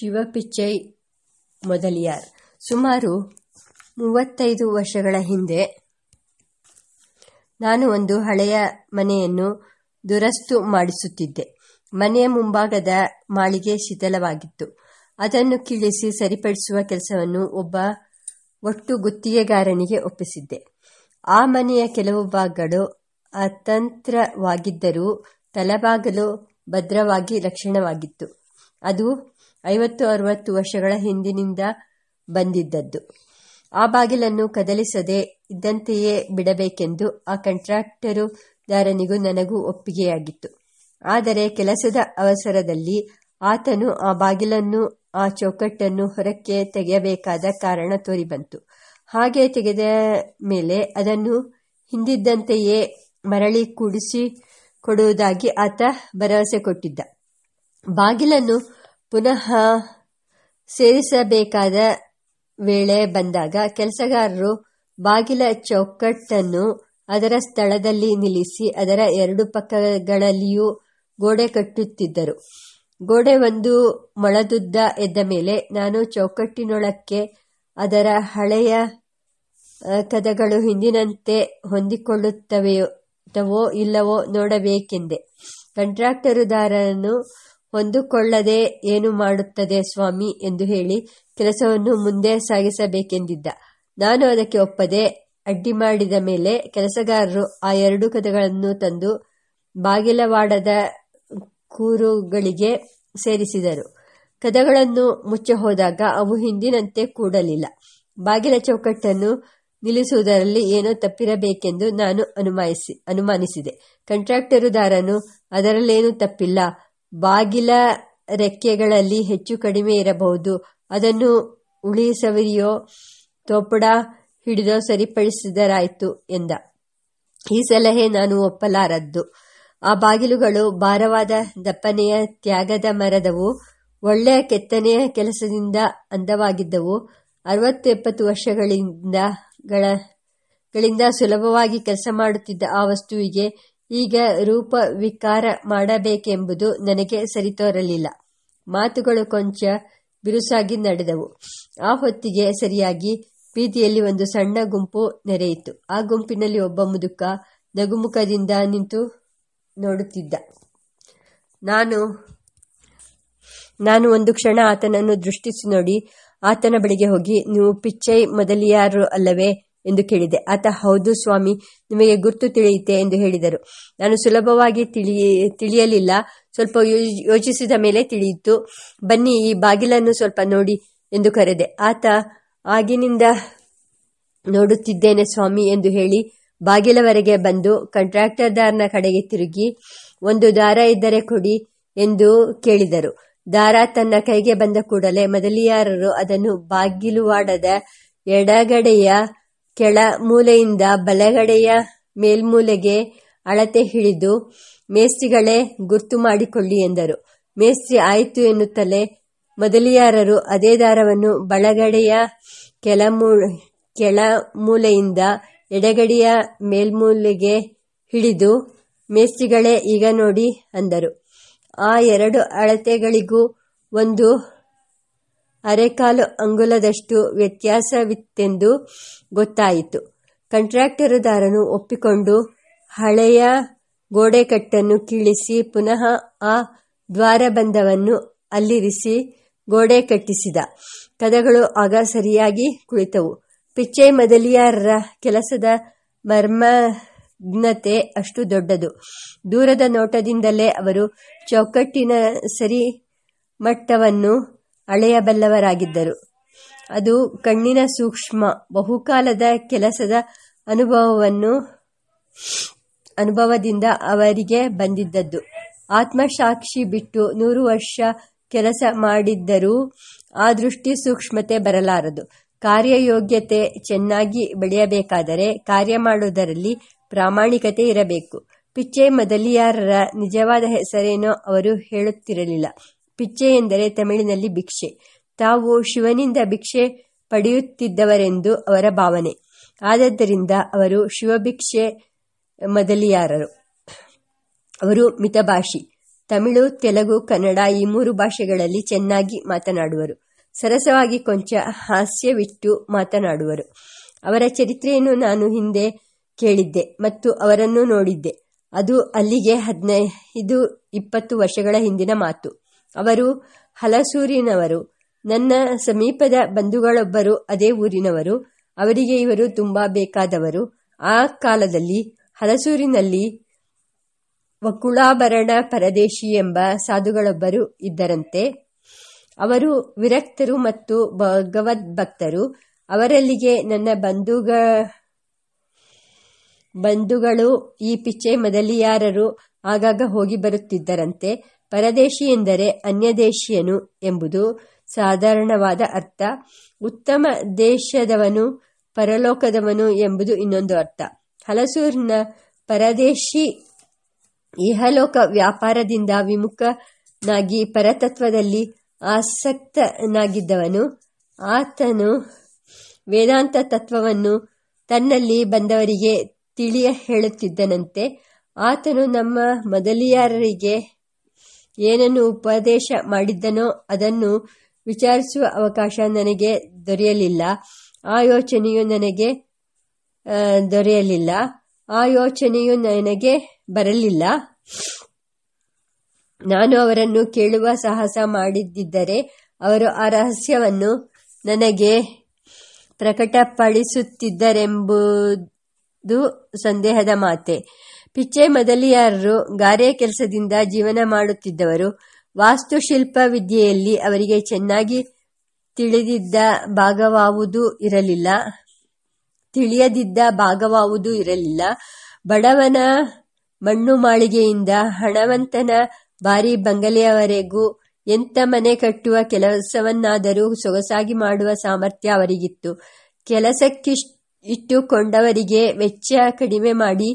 ಶಿವಪಿಚ್ಚೈ ಮೊದಲಿಯಾರ್. ಸುಮಾರು ಮೂವತ್ತೈದು ವರ್ಷಗಳ ಹಿಂದೆ ನಾನು ಒಂದು ಹಳೆಯ ಮನೆಯನ್ನು ದುರಸ್ತು ಮಾಡಿಸುತ್ತಿದ್ದೆ. ಮನೆಯ ಮುಂಭಾಗದ ಮಾಳಿಗೆ ಶಿಥಿಲವಾಗಿತ್ತು. ಅದನ್ನು ಕಿಳಿಸಿ ಸರಿಪಡಿಸುವ ಕೆಲಸವನ್ನು ಒಬ್ಬ ಒಟ್ಟು ಗುತ್ತಿಗೆಗಾರನಿಗೆ ಒಪ್ಪಿಸಿದ್ದೆ. ಆ ಮನೆಯ ಕೆಲವು ಭಾಗಗಳು ಅತಂತ್ರವಾಗಿದ್ದರೂ ತಲಬಾಗಲು ಭದ್ರವಾಗಿ ರಕ್ಷಣವಾಗಿತ್ತು ಅದು ಐವತ್ತು ಅರವತ್ತು ವರ್ಷಗಳ ಹಿಂದಿನಿಂದ ಬಂದಿದ್ದದ್ದು. ಆ ಬಾಗಿಲನ್ನು ಕದಲಿಸದೆ ಇದ್ದಂತೆಯೇ ಬಿಡಬೇಕೆಂದು ಆ ಕಂಟ್ರಾಕ್ಟರುದಾರನಿಗೂ ನನಗೂ ಒಪ್ಪಿಗೆಯಾಗಿತ್ತು. ಆದರೆ ಕೆಲಸದ ಅವಸರದಲ್ಲಿ ಆತನು ಆ ಬಾಗಿಲನ್ನು, ಆ ಚೌಕಟ್ಟನ್ನು ಹೊರಕ್ಕೆ ತೆಗೆಯಬೇಕಾದ ಕಾರಣ ತೋರಿಬಂತು. ಹಾಗೆ ತೆಗೆದ ಮೇಲೆ ಅದನ್ನು ಹಿಂದಿದ್ದಂತೆಯೇ ಮರಳಿ ಕೂಡಿಸಿ ಕೊಡುವುದಾಗಿ ಆತ ಭರವಸೆ ಕೊಟ್ಟಿದ್ದ. ಬಾಗಿಲನ್ನು ಪುನಃ ಸೇರಿಸಬೇಕಾದ ವೇಳೆ ಬಂದಾಗ ಕೆಲಸಗಾರರು ಬಾಗಿಲ ಚೌಕಟ್ಟನ್ನು ಅದರ ಸ್ಥಳದಲ್ಲಿ ನಿಲ್ಲಿಸಿ ಅದರ ಎರಡು ಪಕ್ಕಗಳಲ್ಲಿಯೂ ಗೋಡೆ ಕಟ್ಟುತ್ತಿದ್ದರು. ಗೋಡೆ ಒಂದು ಮೊಳದುದ್ದ ಎದ್ದ ಮೇಲೆ ನಾನು ಚೌಕಟ್ಟಿನೊಳಕ್ಕೆ ಅದರ ಹಳೆಯ ಕದಗಳು ಹಿಂದಿನಂತೆ ಹೊಂದಿಕೊಳ್ಳುತ್ತವೆಯೋ ಇಲ್ಲವೋ ನೋಡಬೇಕೆಂದೆ. ಕಂಟ್ರಾಕ್ಟರುದಾರನು ಹೊಂದಿಕೊಳ್ಳದೆ ಏನು ಮಾಡುತ್ತದೆ ಸ್ವಾಮಿ ಎಂದು ಹೇಳಿ ಕೆಲಸವನ್ನು ಮುಂದೆ ಸಾಗಿಸಬೇಕೆಂದಿದ್ದ. ನಾನು ಅದಕ್ಕೆ ಒಪ್ಪದೆ ಅಡ್ಡಿ ಮಾಡಿದ ಮೇಲೆ ಕೆಲಸಗಾರರು ಆ ಎರಡು ಕದಗಳನ್ನು ತಂದು ಬಾಗಿಲವಾಡದ ಕೂರುಗಳಿಗೆ ಸೇರಿಸಿದರು. ಕದಗಳನ್ನು ಮುಚ್ಚಿ ಹೋದಾಗ ಅವು ಹಿಂದಿನಂತೆ ಕೂಡಲಿಲ್ಲ. ಬಾಗಿಲ ಚೌಕಟ್ಟನ್ನು ನಿಲ್ಲಿಸುವುದರಲ್ಲಿ ಏನೋ ತಪ್ಪಿರಬೇಕೆಂದು ನಾನು ಅನುಮಾನಿಸಿ, ಅನುಮಾನಿಸಿದೆ. ಕಂಟ್ರಾಕ್ಟರುದಾರನು ಅದರಲ್ಲೇನೂ ತಪ್ಪಿಲ್ಲ. ಬಾಗಿಲ ರೆಕ್ಕೆಗಳಲ್ಲಿ ಹೆಚ್ಚು ಕಡಿಮೆ ಇರಬಹುದು. ಅದನ್ನು ಉಳಿಸವಿರಿಯೋ, ತೋಪಡ ಹಿಡಿದೋ ಸರಿಪಡಿಸಿದರಾಯ್ತು ಎಂದ. ಈ ಸಲಹೆ ನಾನು ಒಪ್ಪಲಾರದ್ದು. ಆ ಬಾಗಿಲುಗಳು ಭಾರವಾದ ದಪ್ಪನೆಯ ತ್ಯಾಗದ ಮರದವು, ಒಳ್ಳೆಯ ಕೆತ್ತನೆಯ ಕೆಲಸದಿಂದ ಅಂದವಾಗಿದ್ದವು. ಅರವತ್ತು ಎಪ್ಪತ್ತು ವರ್ಷಗಳಿಂದ ಗಳಿಂದ ಸುಲಭವಾಗಿ ಕೆಲಸ ಮಾಡುತ್ತಿದ್ದ ಆ ವಸ್ತುವಿಗೆ ಈಗ ರೂಪ ವಿಕಾರ ಮಾಡಬೇಕೆಂಬುದು ನನಗೆ ಸರಿತೋರಲಿಲ್ಲ. ಮಾತುಗಳು ಕೊಂಚ ಬಿರುಸಾಗಿ ನಡೆದವು. ಆ ಹೊತ್ತಿಗೆ ಸರಿಯಾಗಿ ಬೀದಿಯಲ್ಲಿ ಒಂದು ಸಣ್ಣ ಗುಂಪು ನೆರೆಯಿತು ಆ ಗುಂಪಿನಲ್ಲಿ ಒಬ್ಬ ಮುದುಕ ನಗುಮುಖದಿಂದ ನಿಂತು ನೋಡುತ್ತಿದ್ದ. ನಾನು ನಾನು ಒಂದು ಕ್ಷಣ ಆತನನ್ನು ದೃಷ್ಟಿಸಿ ನೋಡಿ, ಆತನ ಬಳಿಗೆ ಹೋಗಿ, ನೀವು ಪಿಚ್ಚೈ ಮೊದಲಿಯಾರು ಅಲ್ಲವೇ? ಎಂದು ಕೇಳಿದೆ ಆತ, ಹೌದು ಸ್ವಾಮಿ, ನಿಮಗೆ ಗುರ್ತು ತಿಳಿಯುತ್ತೆ ಎಂದು ಹೇಳಿದರು. ನಾನು ಸುಲಭವಾಗಿ ತಿಳಿ, ತಿಳಿಯಲಿಲ್ಲ. ಸ್ವಲ್ಪ ಯೋಚಿಸಿದ ಮೇಲೆ ತಿಳಿಯಿತು. ಬನ್ನಿ, ಈ ಬಾಗಿಲನ್ನು ಸ್ವಲ್ಪ ನೋಡಿ ಎಂದು ಕರೆದೆ. ಆತ, ಆಗಿನಿಂದ ನೋಡುತ್ತಿದ್ದೇನೆ ಸ್ವಾಮಿ ಎಂದು ಹೇಳಿ ಬಾಗಿಲವರೆಗೆ ಬಂದು ಕಂಟ್ರಾಕ್ಟರ್ದಾರ್ನ ಕಡೆಗೆ ತಿರುಗಿ, ಒಂದು ದಾರ ಇದ್ದರೆ ಕೊಡಿ ಎಂದು ಕೇಳಿದರು. ದಾರ ತನ್ನ ಕೈಗೆ ಬಂದ ಕೂಡಲೇ ಮೊದಲಿಯಾರರು ಅದನ್ನು ಬಾಗಿಲುವಾಡದ ಎಡಗಡೆಯ ಕೆಳ ಮೂಲೆಯಿಂದ ಬಲಗಡೆಯ ಮೇಲ್ಮೂಲೆಗೆ ಅಳತೆ ಹಿಡಿದು ಮೇಸ್ತ್ರಿಗಳೇ ಗುರ್ತು ಮಾಡಿಕೊಳ್ಳಿ ಎಂದರು. ಮೇಸ್ತ್ರಿ ಆಯಿತು ಎನ್ನುತ್ತಲೇ ಮೊದಲಿಯಾರರು ಅದೇ ದಾರವನ್ನು ಬಳಗಡೆಯ ಕೆಳ ಕೆಳ ಮೂಲೆಯಿಂದ ಎಡಗಡೆಯ ಮೇಲ್ಮೂಲೆಗೆ ಹಿಡಿದು ಮೇಸ್ತ್ರಿಗಳೇ ಈಗ ನೋಡಿ ಅಂದರು. ಆ ಎರಡು ಅಳತೆಗಳಿಗೂ ಒಂದು ಅರೆಕಾಲು ಅಂಗುಲದಷ್ಟು ವ್ಯತ್ಯಾಸವಿತ್ತೆಂದು ಗೊತ್ತಾಯಿತು. ಕಂಟ್ರಾಕ್ಟರುದಾರನು ಒಪ್ಪಿಕೊಂಡು ಹಳೆಯ ಗೋಡೆಕಟ್ಟನ್ನು ಕೀಳಿಸಿ ಪುನಃ ಆ ದ್ವಾರಬಂಧವನ್ನು ಅಲ್ಲಿರಿಸಿ ಗೋಡೆ ಕಟ್ಟಿಸಿದ. ಕದಗಳು ಆಗ ಸರಿಯಾಗಿ ಕುಳಿತವು. ಪಿಚ್ಚೆ ಮದಲಿಯಾರರ ಕೆಲಸದ ಮರ್ಮಜ್ಞತೆ ಅಷ್ಟು ದೊಡ್ಡದು. ದೂರದ ನೋಟದಿಂದಲೇ ಅವರು ಚೌಕಟ್ಟಿನ ಸರಿ ಮಟ್ಟವನ್ನು ಅಳೆಯಬಲ್ಲವರಾಗಿದ್ದರು. ಅದು ಕಣ್ಣಿನ ಸೂಕ್ಷ್ಮ, ಬಹುಕಾಲದ ಕೆಲಸದ ಅನುಭವವನ್ನು, ಅನುಭವದಿಂದ ಅವರಿಗೆ ಬಂದಿದ್ದದ್ದು. ಆತ್ಮಸಾಕ್ಷಿ ಬಿಟ್ಟು ನೂರು ವರ್ಷ ಕೆಲಸ ಮಾಡಿದ್ದರೂ ಆ ದೃಷ್ಟಿ ಸೂಕ್ಷ್ಮತೆ ಬರಲಾರದು. ಕಾರ್ಯಯೋಗ್ಯತೆ ಚೆನ್ನಾಗಿ ಬೆಳೆಯಬೇಕಾದರೆ ಕಾರ್ಯ ಮಾಡುವುದರಲ್ಲಿ ಪ್ರಾಮಾಣಿಕತೆ ಇರಬೇಕು. ಪಿಚ್ಚೆ ಮೊದಲಿಯಾರರ ನಿಜವಾದ ಹೆಸರೇನೋ ಅವರು ಹೇಳುತ್ತಿರಲಿಲ್ಲ. ಪಿಚ್ಚೆ ಎಂದರೆ ತಮಿಳಿನಲ್ಲಿ ಭಿಕ್ಷೆ. ತಾವು ಶಿವನಿಂದ ಭಿಕ್ಷೆ ಪಡೆಯುತ್ತಿದ್ದವರೆಂದು ಅವರ ಭಾವನೆ. ಆದ್ದರಿಂದ ಅವರು ಶಿವಭಿಕ್ಷೆ ಮೊದಲಿಯಾರರು. ಅವರು ಮಿತಭಾಷಿ. ತಮಿಳು, ತೆಲುಗು, ಕನ್ನಡ ಈ ಮೂರು ಭಾಷೆಗಳಲ್ಲಿ ಚೆನ್ನಾಗಿ ಮಾತನಾಡುವರು. ಸರಸವಾಗಿ ಕೊಂಚ ಹಾಸ್ಯವಿಟ್ಟು ಮಾತನಾಡುವರು. ಅವರ ಚರಿತ್ರೆಯನ್ನು ನಾನು ಹಿಂದೆ ಕೇಳಿದ್ದೆ ಮತ್ತು ಅವರನ್ನು ನೋಡಿದ್ದೆ. ಅದು ಅಲ್ಲಿಗೆ ಹದಿನೈದು, ಇಪ್ಪತ್ತು ವರ್ಷಗಳ ಹಿಂದಿನ ಮಾತು. ಅವರು ಹಲಸೂರಿನವರು. ನನ್ನ ಸಮೀಪದ ಬಂಧುಗಳೊಬ್ಬರು ಅದೇ ಊರಿನವರು. ಅವರಿಗೆ ಇವರು ತುಂಬಾ ಬೇಕಾದವರು. ಆ ಕಾಲದಲ್ಲಿ ಹಲಸೂರಿನಲ್ಲಿ ವಕುಳಾಭರಣ ಪರದೇಶಿ ಎಂಬ ಸಾಧುಗಳೊಬ್ಬರು ಇದ್ದರಂತೆ. ಅವರು ವಿರಕ್ತರು ಮತ್ತು ಭಗವದ್ ಭಕ್ತರು. ಅವರಲ್ಲಿಗೆ ನನ್ನ ಬಂಧುಗ, ಬಂಧುಗಳು ಈ ಪಿಚ್ಚೆ ಮೊದಲಿಯಾರರು ಆಗಾಗ ಹೋಗಿ ಬರುತ್ತಿದ್ದರಂತೆ. ಪರದೇಶಿ ಎಂದರೆ ಅನ್ಯದೇಶಿಯನು ಎಂಬುದು ಸಾಧಾರಣವಾದ ಅರ್ಥ. ಉತ್ತಮ ದೇಶದವನು ಪರಲೋಕದವನು ಎಂಬುದು ಇನ್ನೊಂದು ಅರ್ಥ. ಹಲಸೂರಿನ ಪರದೇಶಿ ಇಹಲೋಕ ವ್ಯಾಪಾರದಿಂದ ವಿಮುಖನಾಗಿ ಪರತತ್ವದಲ್ಲಿ ಆಸಕ್ತನಾಗಿದ್ದವನು. ಆತನು ವೇದಾಂತ ತತ್ವವನ್ನು ತನ್ನಲ್ಲಿ ಬಂದವರಿಗೆ ತಿಳಿಯ ಹೇಳುತ್ತಿದ್ದನಂತೆ. ಆತನು ನಮ್ಮ ಮೊದಲಿಯಾರರಿಗೆ ಏನನ್ನು ಉಪದೇಶ ಮಾಡಿದ್ದನೋ ಅದನ್ನು ವಿಚಾರಿಸುವ ಅವಕಾಶ ನನಗೆ ದೊರೆಯಲಿಲ್ಲ. ಆ ಯೋಚನೆಯು ನನಗೆ ದೊರೆಯಲಿಲ್ಲ. ಆ ಯೋಚನೆಯು ನನಗೆ ಬರಲಿಲ್ಲ. ನಾನು ಅವರನ್ನು ಕೇಳುವ ಸಾಹಸ ಮಾಡಿದ್ದರೆ ಅವರು ಆ ರಹಸ್ಯವನ್ನು ನನಗೆ ಪ್ರಕಟಪಡಿಸುತ್ತಿದ್ದರೆಂಬುದು ಸಂದೇಹದ ಮಾತೆ. ಪಿಚ್ಚೆ ಮೊದಲಿಯಾರರು ಗಾರೆ ಕೆಲಸದಿಂದ ಜೀವನ ಮಾಡುತ್ತಿದ್ದವರು. ವಾಸ್ತುಶಿಲ್ಪ ವಿದ್ಯೆಯಲ್ಲಿ ಅವರಿಗೆ ಚೆನ್ನಾಗಿ ತಿಳಿದಿದ್ದ ಭಾಗವಾವುದೂ ಇರಲಿಲ್ಲ. ತಿಳಿಯದಿದ್ದ ಭಾಗವಾವುದೂ ಇರಲಿಲ್ಲ. ಬಡವನ ಮಣ್ಣು ಮಾಳಿಗೆಯಿಂದ ಹಣವಂತನ ಬಾರಿ ಬಂಗಲೆಯವರೆಗೂ ಎಂತ ಮನೆ ಕಟ್ಟುವ ಕೆಲಸವನ್ನಾದರೂ ಸೊಗಸಾಗಿ ಮಾಡುವ ಸಾಮರ್ಥ್ಯ ಅವರಿಗಿತ್ತು. ಕೆಲಸಕ್ಕಿಟ್ಟುಕೊಂಡವರಿಗೆ ವೆಚ್ಚ ಕಡಿಮೆ ಮಾಡಿ,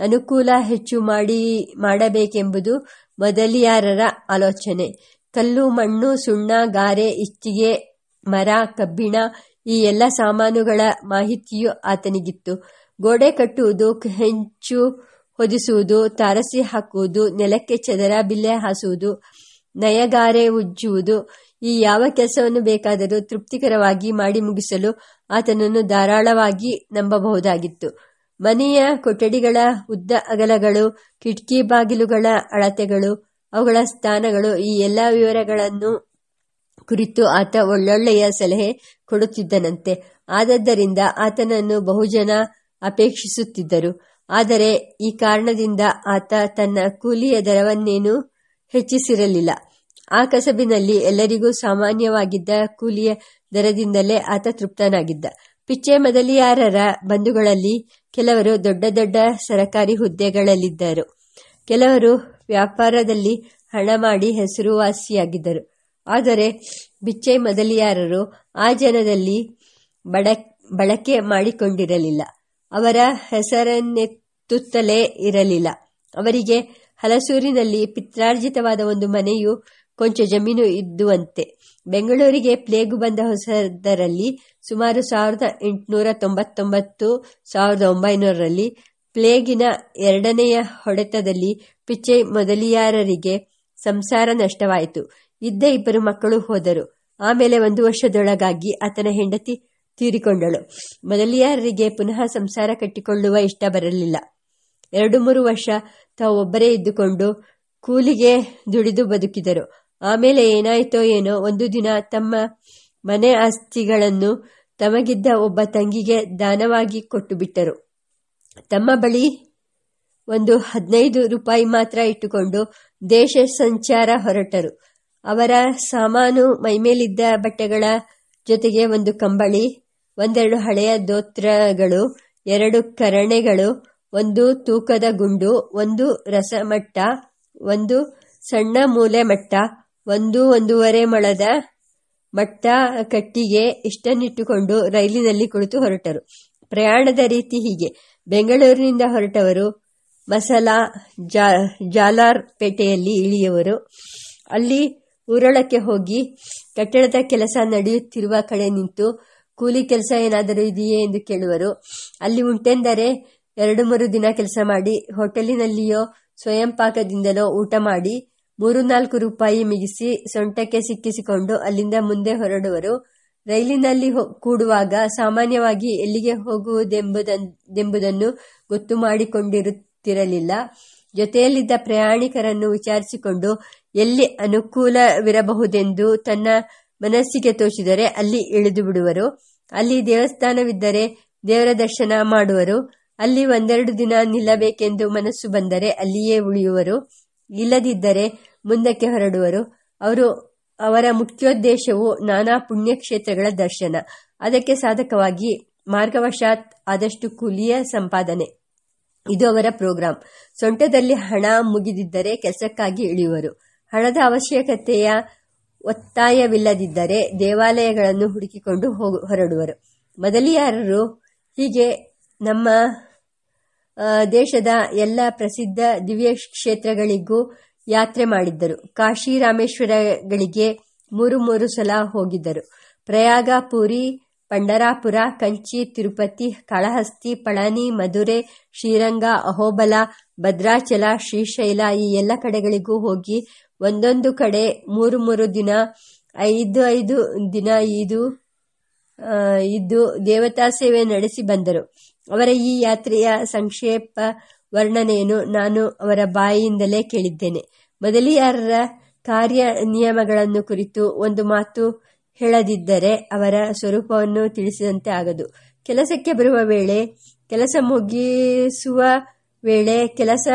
ಅನುಕೂಲ ಹೆಚ್ಚು ಮಾಡಿ, ಮಾಡಬೇಕೆಂಬುದು ಮೊದಲಿಯಾರರ ಆಲೋಚನೆ. ಕಲ್ಲು, ಮಣ್ಣು, ಸುಣ್ಣ, ಗಾರೆ ಇಚ್ಚಿಗೆ ಮರ, ಕಬ್ಬಿಣ ಈ ಎಲ್ಲ ಸಾಮಾನುಗಳ ಮಾಹಿತಿಯು ಆತನಿಗಿತ್ತು. ಗೋಡೆ ಕಟ್ಟುವುದು, ಹೆಂಚು ಹೊದಿಸುವುದು, ತಾರಸಿ ಹಾಕುವುದು, ನೆಲಕ್ಕೆ ಚದರ ಬಿಲ್ಲೆ ಹಾಸುವುದು, ನಯಗಾರೆ ಉಜ್ಜುವುದು ಈ ಯಾವ ಕೆಲಸವನ್ನು ಬೇಕಾದರೂ ತೃಪ್ತಿಕರವಾಗಿ ಮಾಡಿ ಮುಗಿಸಲು ಆತನನ್ನು ಧಾರಾಳವಾಗಿ ನಂಬಬಹುದಾಗಿತ್ತು. ಮನೆಯ ಕೊಠಡಿಗಳ ಉದ್ದ ಅಗಲಗಳು, ಕಿಟಕಿ ಬಾಗಿಲುಗಳ ಅಳತೆಗಳು, ಅವುಗಳ ಸ್ಥಾನಗಳು, ಈ ಎಲ್ಲ ವಿವರಗಳನ್ನು ಕುರಿತು ಆತ ಒಳ್ಳೊಳ್ಳೆಯ ಸಲಹೆ ಕೊಡುತ್ತಿದ್ದನಂತೆ. ಆದದ್ದರಿಂದ ಆತನನ್ನು ಬಹುಜನ ಅಪೇಕ್ಷಿಸುತ್ತಿದ್ದರು. ಆದರೆ ಈ ಕಾರಣದಿಂದ ಆತ ತನ್ನ ಕೂಲಿಯ ದರವನ್ನೇನೂ ಹೆಚ್ಚಿಸಿರಲಿಲ್ಲ. ಆ ಕಸಬಿನಲ್ಲಿ ಎಲ್ಲರಿಗೂ ಸಾಮಾನ್ಯವಾಗಿದ್ದ ಕೂಲಿಯ ದರದಿಂದಲೇ ಆತ ತೃಪ್ತನಾಗಿದ್ದ. ಪಿಚ್ಚೆ ಮೊದಲಿಯಾರರ ಬಂಧುಗಳಲ್ಲಿ ಕೆಲವರು ದೊಡ್ಡ ದೊಡ್ಡ ಸರಕಾರಿ ಹುದ್ದೆಗಳಲ್ಲಿದ್ದರು. ಕೆಲವರು ವ್ಯಾಪಾರದಲ್ಲಿ ಹಣ ಮಾಡಿ ಹೆಸರುವಾಸಿಯಾಗಿದ್ದರು. ಆದರೆ ಬಿಚ್ಚೆ ಮೊದಲಿಯಾರರು ಆ ಜನದಲ್ಲಿ ಬಡ, ಬಳಕೆ ಮಾಡಿಕೊಂಡಿರಲಿಲ್ಲ. ಅವರ ಹೆಸರನ್ನೆತ್ತುತ್ತಲೇ ಇರಲಿಲ್ಲ. ಅವರಿಗೆ ಹಲಸೂರಿನಲ್ಲಿ ಪಿತ್ರಾರ್ಜಿತವಾದ ಒಂದು ಮನೆಯು ಕೊಂಚ ಜಮೀನು ಇದ್ದುವಂತೆ. ಬೆಂಗಳೂರಿಗೆ ಪ್ಲೇಗು ಬಂದ ಹೊಸದರಲ್ಲಿ ಸುಮಾರು ಸಾವಿರದ ಎಂಟುನೂರ ತೊಂಬತ್ತೊಂಬತ್ತು, ಸಾವಿರದ ಒಂಬೈನೂರರಲ್ಲಿ ಪ್ಲೇಗಿನ ಎರಡನೆಯ ಹೊಡೆತದಲ್ಲಿ ಪಿಚ್ಚೆ ಮೊದಲಿಯಾರರಿಗೆ ಸಂಸಾರ ನಷ್ಟವಾಯಿತು. ಇದ್ದ ಇಬ್ಬರು ಮಕ್ಕಳು ಹೋದರು. ಆಮೇಲೆ ಒಂದು ವರ್ಷದೊಳಗಾಗಿ ಆತನ ಹೆಂಡತಿ ತೀರಿಕೊಂಡಳು. ಮೊದಲಿಯಾರರಿಗೆ ಪುನಃ ಸಂಸಾರ ಕಟ್ಟಿಕೊಳ್ಳುವ ಇಷ್ಟ ಬರಲಿಲ್ಲ. ಎರಡು ಮೂರು ವರ್ಷ ತಾವು ಒಬ್ಬರೇ ಇದ್ದುಕೊಂಡು ಕೂಲಿಗೆ ದುಡಿದು ಬದುಕಿದರು. ಆಮೇಲೆ ಏನಾಯಿತೋ ಏನೋ ಒಂದು ದಿನ ತಮ್ಮ ಮನೆ ಆಸ್ತಿಗಳನ್ನು ತಮಗಿದ್ದ ಒಬ್ಬ ತಂಗಿಗೆ ದಾನವಾಗಿ ಕೊಟ್ಟು ಬಿಟ್ಟರು. ತಮ್ಮ ಬಳಿ ಒಂದು ಹದಿನೈದು ರೂಪಾಯಿ ಮಾತ್ರ ಇಟ್ಟುಕೊಂಡು ದೇಶ ಸಂಚಾರ ಹೊರಟರು. ಅವರ ಸಾಮಾನು ಮೈಮೇಲಿದ್ದ ಬಟ್ಟೆಗಳ ಜೊತೆಗೆ ಒಂದು ಕಂಬಳಿ, ಒಂದೆರಡು ಹಳೆಯ ದೋತ್ರಗಳು, ಎರಡು ಕರಣೆಗಳು, ಒಂದು ತೂಕದ ಗುಂಡು, ಒಂದು ರಸಮಟ್ಟ, ಒಂದು ಸಣ್ಣ ಮೂಲೆ ಮಟ್ಟ ಒಂದು ಒಂದೂವರೆ ಮೊಳದ ಮಟ್ಟ ಕಟ್ಟಿಗೆ ಇಷ್ಟನ್ನಿಟ್ಟುಕೊಂಡು ರೈಲಿನಲ್ಲಿ ಕುಳಿತು ಹೊರಟರು. ಪ್ರಯಾಣದ ರೀತಿ ಹೀಗೆ. ಬೆಂಗಳೂರಿನಿಂದ ಹೊರಟವರು ಮಸಾಲಾ ಜಾಲಾರ್ ಪೇಟೆಯಲ್ಲಿ ಇಳಿಯವರು. ಅಲ್ಲಿ ಊರೊಳಕ್ಕೆ ಹೋಗಿ ಕಟ್ಟಡದ ಕೆಲಸ ನಡೆಯುತ್ತಿರುವ ಕಡೆ ನಿಂತು ಕೂಲಿ ಕೆಲಸ ಏನಾದರೂ ಇದೆಯೇ ಎಂದು ಕೇಳುವರು. ಅಲ್ಲಿ ಉಂಟೆಂದರೆ ಎರಡು ಮೂರು ದಿನ ಕೆಲಸ ಮಾಡಿ, ಹೋಟೆಲಿನಲ್ಲಿಯೋ ಸ್ವಯಂ ಪಾಕದಿಂದಲೋ ಊಟ ಮಾಡಿ ಮೂರು ನಾಲ್ಕು ರೂಪಾಯಿ ಮಿಗಿಸಿ ಸೊಂಟಕ್ಕೆ ಸಿಕ್ಕಿಸಿಕೊಂಡು ಅಲ್ಲಿಂದ ಮುಂದೆ ಹೊರಡುವರು. ರೈಲಿನಲ್ಲಿ ಕೂಡುವಾಗ ಸಾಮಾನ್ಯವಾಗಿ ಎಲ್ಲಿಗೆ ಹೋಗುವುದೆಂಬುದನ್ನು ಗೊತ್ತು ಮಾಡಿಕೊಂಡಿರುತ್ತಿರಲಿಲ್ಲ. ಜೊತೆಯಲ್ಲಿದ್ದ ಪ್ರಯಾಣಿಕರನ್ನು ವಿಚಾರಿಸಿಕೊಂಡು ಎಲ್ಲಿ ಅನುಕೂಲವಿರಬಹುದೆಂದು ತನ್ನ ಮನಸ್ಸಿಗೆ ತೋಚಿದರೆ ಅಲ್ಲಿ ಇಳಿದು ಬಿಡುವರು. ಅಲ್ಲಿ ದೇವಸ್ಥಾನವಿದ್ದರೆ ದೇವರ ದರ್ಶನ ಮಾಡುವರು. ಅಲ್ಲಿ ಒಂದೆರಡು ದಿನ ನಿಲ್ಲಬೇಕೆಂದು ಮನಸ್ಸು ಬಂದರೆ ಅಲ್ಲಿಯೇ ಉಳಿಯುವರು. ಇಲ್ಲದಿದ್ದರೆ ಮುಂದಕ್ಕೆ ಹೊರಡುವರು. ಅವರು ಅವರ ಮುಖ್ಯೋದ್ದೇಶವು ನಾನಾ ಪುಣ್ಯಕ್ಷೇತ್ರಗಳ ದರ್ಶನ. ಅದಕ್ಕೆ ಸಾಧಕವಾಗಿ ಮಾರ್ಗವಶಾತ್ ಆದಷ್ಟು ಕೂಲಿಯ ಸಂಪಾದನೆ. ಇದು ಅವರ ಪ್ರೋಗ್ರಾಂ. ಸೊಂಟದಲ್ಲಿ ಹಣ ಮುಗಿದಿದ್ದರೆ ಕೆಲಸಕ್ಕಾಗಿ ಇಳಿಯುವರು. ಹಣದ ಅವಶ್ಯಕತೆಯ ಒತ್ತಾಯವಿಲ್ಲದಿದ್ದರೆ ದೇವಾಲಯಗಳನ್ನು ಹುಡುಕಿಕೊಂಡು ಹೊರಡುವರು. ಮೊದಲಿಯಾರರು ಹೀಗೆ ನಮ್ಮ ದೇಶದ ಎಲ್ಲ ಪ್ರಸಿದ್ಧ ದಿವ್ಯ ಕ್ಷೇತ್ರಗಳಿಗೂ ಯಾತ್ರೆ ಮಾಡಿದ್ದರು. ಕಾಶಿ ರಾಮೇಶ್ವರಗಳಿಗೆ ಮೂರು ಮೂರು ಸಲ ಹೋಗಿದ್ದರು. ಪ್ರಯಾಗ, ಪುರಿ, ಪಂಡರಾಪುರ, ಕಂಚಿ, ತಿರುಪತಿ, ಕಾಳಹಸ್ತಿ, ಪಳನಿ, ಮಧುರೆ, ಶ್ರೀರಂಗ, ಅಹೋಬಲ, ಭದ್ರಾಚಲ, ಶ್ರೀಶೈಲ ಈ ಎಲ್ಲ ಕಡೆಗಳಿಗೂ ಹೋಗಿ ಒಂದೊಂದು ಕಡೆ ಮೂರು ಮೂರು ದಿನ, ಐದು ಐದು ದಿನ ಇದು ಇದ್ದು ದೇವತಾ ಸೇವೆ ನಡೆಸಿ ಬಂದರು. ಅವರ ಈ ಯಾತ್ರೆಯ ಸಂಕ್ಷೇಪ ವರ್ಣನೆಯನ್ನು ನಾನು ಅವರ ಬಾಯಿಯಿಂದಲೇ ಕೇಳಿದ್ದೇನೆ. ಮೊದಲಿಯಾರರ ಕಾರ್ಯ ನಿಯಮಗಳನ್ನು ಕುರಿತು ಒಂದು ಮಾತು ಹೇಳದಿದ್ದರೆ ಅವರ ಸ್ವರೂಪವನ್ನು ತಿಳಿಸಿದಂತೆ ಆಗದು. ಕೆಲಸಕ್ಕೆ ಬರುವ ವೇಳೆ, ಕೆಲಸ ಮುಗಿಸುವ ವೇಳೆ, ಕೆಲಸ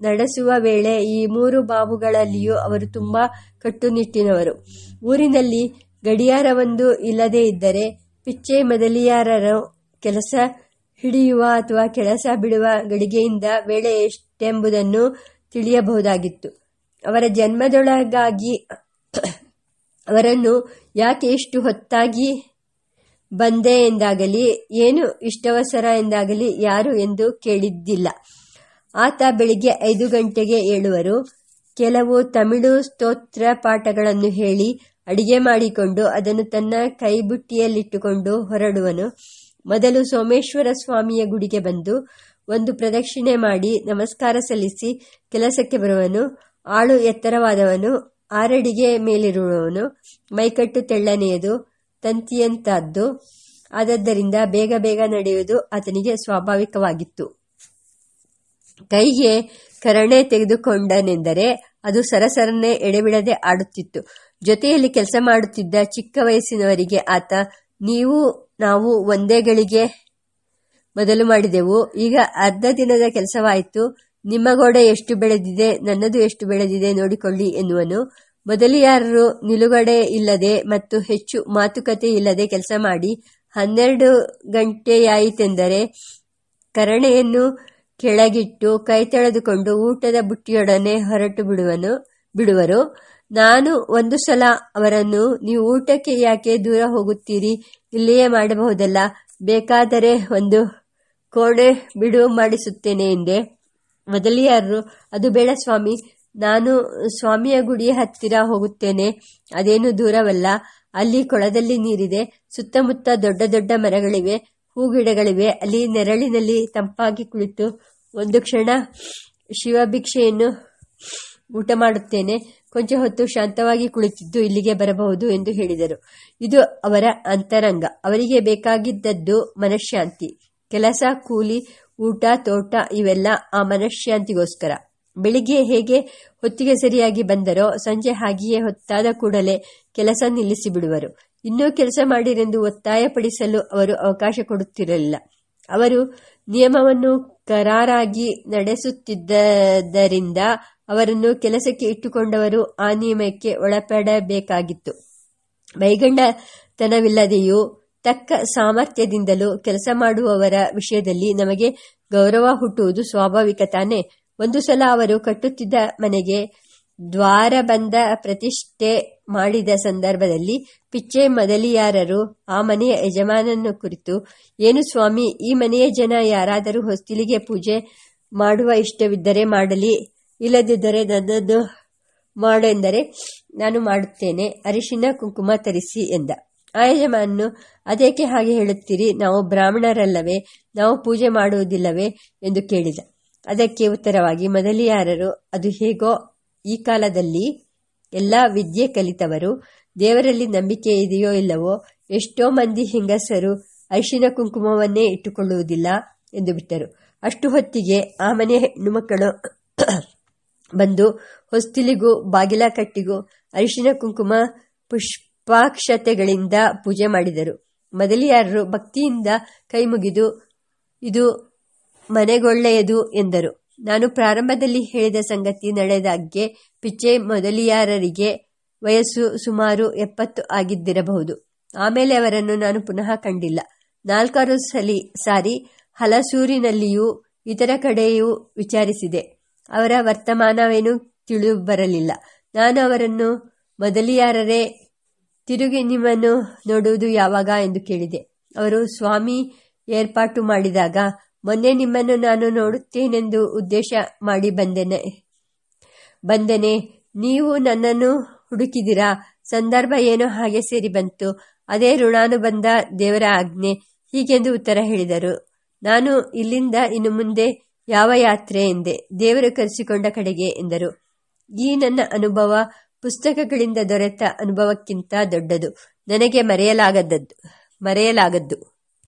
ನಡೆಸುವ ವೇಳೆ ಈ ಮೂರು ಬಾಬುಗಳಲ್ಲಿಯೂ ಅವರು ತುಂಬಾ ಕಟ್ಟುನಿಟ್ಟಿನವರು. ಊರಿನಲ್ಲಿ ಗಡಿಯಾರವೊಂದು ಇಲ್ಲದೇ ಇದ್ದರೆ, ಪಿಚ್ಚೆ ಮೊದಲಿಯಾರರು ಕೆಲಸ ಹಿಡಿಯುವ ಅಥವಾ ಕೆಲಸ ಬಿಡುವ ಗಳಿಗೆಯಿಂದ ವೇಳೆ ಎಷ್ಟೆಂಬುದನ್ನು ತಿಳಿಯಬಹುದಾಗಿತ್ತು. ಅವರ ಜನ್ಮದೊಳಗಾಗಿ ಅವರನ್ನು ಯಾಕೆ ಇಷ್ಟು ಹೊತ್ತಾಗಿ ಬಂದೆ ಎಂದಾಗಲಿ, ಏನು ಇಷ್ಟವಸರ ಎಂದಾಗಲಿ ಯಾರು ಎಂದು ಕೇಳಿದ್ದಿಲ್ಲ. ಆತ ಬೆಳಿಗ್ಗೆ ಐದು ಗಂಟೆಗೆ ಏಳುವರು. ಕೆಲವು ತಮಿಳು ಸ್ತೋತ್ರ ಪಾಠಗಳನ್ನು ಹೇಳಿ ಅಡಿಗೆ ಮಾಡಿಕೊಂಡು ಅದನ್ನು ತನ್ನ ಕೈಬುಟ್ಟಿಯಲ್ಲಿಟ್ಟುಕೊಂಡು ಹೊರಡುವನು. ಮೊದಲು ಸೋಮೇಶ್ವರ ಸ್ವಾಮಿಯ ಗುಡಿಗೆ ಬಂದು ಒಂದು ಪ್ರದಕ್ಷಿಣೆ ಮಾಡಿ ನಮಸ್ಕಾರ ಸಲ್ಲಿಸಿ ಕೆಲಸಕ್ಕೆ ಬರುವನು ಆಳು ಎತ್ತರವಾದವನು, ಆರಡಿಗೆ ಮೇಲಿರುವವನು, ಮೈಕಟ್ಟು ತೆಳ್ಳನೆಯದು ತಂತಿಯಂತದ್ದು ಆದದ್ದರಿಂದ ಬೇಗ ಬೇಗ ನಡೆಯುವುದು ಆತನಿಗೆ ಸ್ವಾಭಾವಿಕವಾಗಿತ್ತು. ಕೈಗೆ ಕರಣೆ ತೆಗೆದುಕೊಂಡನೆಂದರೆ ಅದು ಸರಸರನೆ ಎಡೆಬಿಡದೆ ಆಡುತ್ತಿತ್ತು. ಜೊತೆಯಲ್ಲಿ ಕೆಲಸ ಮಾಡುತ್ತಿದ್ದ ಚಿಕ್ಕ ವಯಸ್ಸಿನವರಿಗೆ ಆತ ನೀವು, ನಾವು ಒಂದೇ ಗಳಿಗೆ ಮೊದಲು ಮಾಡಿದೆವು. ಈಗ ಅರ್ಧ ದಿನದ ಕೆಲಸವಾಯಿತು. ನಿಮ್ಮ ಗೋಡೆ ಎಷ್ಟು ಬೆಳೆದಿದೆ, ನನ್ನದು ಎಷ್ಟು ಬೆಳೆದಿದೆ ನೋಡಿಕೊಳ್ಳಿ ಎನ್ನುವನು. ಮೊದಲಿಯಾರರು ನಿಲುಗಡೆ ಇಲ್ಲದೆ ಮತ್ತು ಹೆಚ್ಚು ಮಾತುಕತೆ ಇಲ್ಲದೆ ಕೆಲಸ ಮಾಡಿ ಹನ್ನೆರಡು ಗಂಟೆಯಾಯಿತೆಂದರೆ ಕರಣೆಯನ್ನು ಕೆಳಗಿಟ್ಟು ಕೈ ತೆಳೆದುಕೊಂಡು ಊಟದ ಬುಟ್ಟಿಯೊಡನೆ ಹೊರಟು ಬಿಡುವನು, ಬಿಡುವರು. ನಾನು ಒಂದು ಸಲ ಅವರನ್ನು, ನೀವು ಊಟಕ್ಕೆ ಯಾಕೆ ದೂರ ಹೋಗುತ್ತೀರಿ? ಇಲ್ಲಿಯೇ ಮಾಡಬಹುದಲ್ಲ? ಬೇಕಾದರೆ ಒಂದು ಕೋಣೆ ಬಿಡು ಮಾಡಿಸುತ್ತೇನೆ ಎಂದೆ. ಮೊದಲಿಯಾರರು, ಅದು ಬೇಡ ಸ್ವಾಮಿ. ನಾನು ಸ್ವಾಮಿಯ ಗುಡಿಯ ಹತ್ತಿರ ಹೋಗುತ್ತೇನೆ. ಅದೇನು ದೂರವಲ್ಲ. ಅಲ್ಲಿ ಕೊಳದಲ್ಲಿ ನೀರಿದೆ. ಸುತ್ತಮುತ್ತ ದೊಡ್ಡ ದೊಡ್ಡ ಮರಗಳಿವೆ. ಹೂಗಿಡಗಳಿವೆ. ಅಲ್ಲಿ ನೆರಳಿನಲ್ಲಿ ತಂಪಾಗಿ ಕುಳಿತು ಒಂದು ಕ್ಷಣ ಶಿವಭಿಕ್ಷೆಯನ್ನು ಊಟ ಮಾಡುತ್ತೇನೆ. ಕೊಂಚ ಹೊತ್ತು ಶಾಂತವಾಗಿ ಕುಳಿತಿದ್ದು ಇಲ್ಲಿಗೆ ಬರಬಹುದು ಎಂದು ಹೇಳಿದರು. ಇದು ಅವರ ಅಂತರಂಗ. ಅವರಿಗೆ ಬೇಕಾಗಿದ್ದದ್ದು ಮನಃಶಾಂತಿ ಕೆಲಸ, ಕೂಲಿ, ಊಟ, ತೋಟ ಇವೆಲ್ಲ ಆ ಮನಃಶಾಂತಿಗೋಸ್ಕರ ಬೆಳಿಗ್ಗೆ ಹೇಗೆ ಹೊತ್ತಿಗೆ ಸರಿಯಾಗಿ ಬಂದರೋ ಸಂಜೆ ಹಾಗೆಯೇ ಹೊತ್ತಾದ ಕೂಡಲೇ ಕೆಲಸ ನಿಲ್ಲಿಸಿ ಬಿಡುವರು ಇನ್ನೂ ಕೆಲಸ ಮಾಡಿರೆಂದು ಒತ್ತಾಯಪಡಿಸಲು ಅವರು ಅವಕಾಶ ಕೊಡುತ್ತಿರಲಿಲ್ಲ. ಅವರು ನಿಯಮವನ್ನು ಕರಾರಾಗಿ ನಡೆಸುತ್ತಿದ್ದರಿಂದ ಅವರನ್ನು ಕೆಲಸಕ್ಕೆ ಇಟ್ಟುಕೊಂಡವರು ಆ ನಿಯಮಕ್ಕೆ ಒಳಪಡಬೇಕಾಗಿತ್ತು. ವೈಗಂಡತನವಿಲ್ಲದೆಯೂ ತಕ್ಕ ಸಾಮರ್ಥ್ಯದಿಂದಲೂ ಕೆಲಸ ಮಾಡುವವರ ವಿಷಯದಲ್ಲಿ ನಮಗೆ ಗೌರವ ಹುಟ್ಟುವುದು ಸ್ವಾಭಾವಿಕ ತಾನೆ. ಒಂದು ಸಲ ಅವರು ಕಟ್ಟುತ್ತಿದ್ದ ಮನೆಗೆ ದ್ವಾರ ಬಂದ ಪ್ರತಿಷ್ಠೆ ಮಾಡಿದ ಸಂದರ್ಭದಲ್ಲಿ ಪಿಚ್ಚೆ ಮೊದಲಿಯಾರರು ಆ ಮನೆಯ ಯಜಮಾನನ ಕುರಿತು, ಏನು ಸ್ವಾಮಿ, ಈ ಮನೆಯ ಜನ ಯಾರಾದರೂ ಹೊಸ್ತಿಲಿಗೆ ಪೂಜೆ ಮಾಡುವ ಇಷ್ಟವಿದ್ದರೆ ಮಾಡಲಿ ಇಲ್ಲದಿದ್ದರೆ ನನ್ನದು ಮಾಡೆಂದರೆ ನಾನು ಮಾಡುತ್ತೇನೆ. ಅರಿಶಿನ ಕುಂಕುಮ ತರಿಸಿ ಎಂದ. ಆ ಯಜಮಾನನು ಅದೇಕೆ ಹಾಗೆ ಹೇಳುತ್ತೀರಿ? ನಾವು ಬ್ರಾಹ್ಮಣರಲ್ಲವೇ? ನಾವು ಪೂಜೆ ಮಾಡುವುದಿಲ್ಲವೇ? ಎಂದು ಕೇಳಿದ. ಅದಕ್ಕೆ ಉತ್ತರವಾಗಿ, ಮೊದಲಿಯಾರರು, ಅದು ಹೇಗೋ, ಈ ಕಾಲದಲ್ಲಿ ಎಲ್ಲ ವಿದ್ಯೆ ಕಲಿತವರು, ದೇವರಲ್ಲಿ ನಂಬಿಕೆ ಇದೆಯೋ ಇಲ್ಲವೋ, ಎಷ್ಟೋ ಮಂದಿ ಹೆಂಗಸರು ಅರಿಶಿನ ಕುಂಕುಮವನ್ನೇ ಇಟ್ಟುಕೊಳ್ಳುವುದಿಲ್ಲ? ಎಂದು ಬಿಟ್ಟರು. ಅಷ್ಟು ಹೊತ್ತಿಗೆ ಆ ಮನೆ ಹೆಣ್ಣು ಮಕ್ಕಳು ಬಂದು ಹೊಸ್ತಿಲಿಗೂ ಬಾಗಿಲ ಕಟ್ಟಿಗೂ ಅರಿಶಿನ ಕುಂಕುಮ ಪುಷ್ಪಾಕ್ಷತೆಗಳಿಂದ ಪೂಜೆ ಮಾಡಿದರು. ಮೊದಲಿಯಾರರು ಭಕ್ತಿಯಿಂದ ಕೈ ಮುಗಿದು ಇದು ಮನೆಗೊಳ್ಳೆಯದು ಎಂದರು. ನಾನು ಪ್ರಾರಂಭದಲ್ಲಿ ಹೇಳಿದ ಸಂಗತಿ ನಡೆದಾಗ್ಗೆ ಪಿಚ್ಚೆ ಮೊದಲಿಯಾರರಿಗೆ ವಯಸ್ಸು ಸುಮಾರು ಎಪ್ಪತ್ತು ಆಗಿದ್ದಿರಬಹುದು. ಆಮೇಲೆ ಅವರನ್ನು ನಾನು ಪುನಃ ಕಂಡಿಲ್ಲ. ನಾಲ್ಕಾರು ಸಲಿ ಸಾರಿ ಹಲಸೂರಿನಲ್ಲಿಯೂ ಇತರ ಕಡೆಯೂ ವಿಚಾರಿಸಿದೆ. ಅವರ ವರ್ತಮಾನವೇನೂ ತಿಳಿದು ಬರಲಿಲ್ಲ ನಾನು ಅವರನ್ನು ಮೊದಲಿಯಾರರೇ ತಿರುಗಿ ನಿಮ್ಮನ್ನು ನೋಡುವುದು ಯಾವಾಗ ಎಂದು ಕೇಳಿದೆ. ಅವರು ಸ್ವಾಮಿ ಏರ್ಪಾಟು ಮಾಡಿದಾಗ, ಮೊನ್ನೆ ನಿಮ್ಮನ್ನು ನಾನು ನೋಡುತ್ತೇನೆಂದು ಉದ್ದೇಶ ಮಾಡಿ ಬಂದೆನೆ ಬಂದೆನೆ. ನೀವು ನನ್ನನ್ನು ಹುಡುಕಿದಿರಾ ಸಂದರ್ಭ ಏನೋ ಹಾಗೆ ಸೇರಿ ಬಂತು. ಅದೇ ಋಣಾನುಬಂಧ ದೇವರ ಆಜ್ಞೆ. ಹೀಗೆಂದು ಉತ್ತರ ಹೇಳಿದರು. ನಾನು ಇಲ್ಲಿಂದ ಇನ್ನು ಮುಂದೆ ಯಾವ ಯಾತ್ರೆ ಎಂದೆ? ದೇವರು ಕರೆಸಿಕೊಂಡ ಕಡೆಗೆ ಎಂದರು. ಈ ನನ್ನ ಅನುಭವ ಪುಸ್ತಕಗಳಿಂದ ದೊರೆತ ಅನುಭವಕ್ಕಿಂತ ದೊಡ್ಡದು. ನನಗೆ ಮರೆಯಲಾಗದ್ದದ್ದು, ಮರೆಯಲಾಗದ್ದು.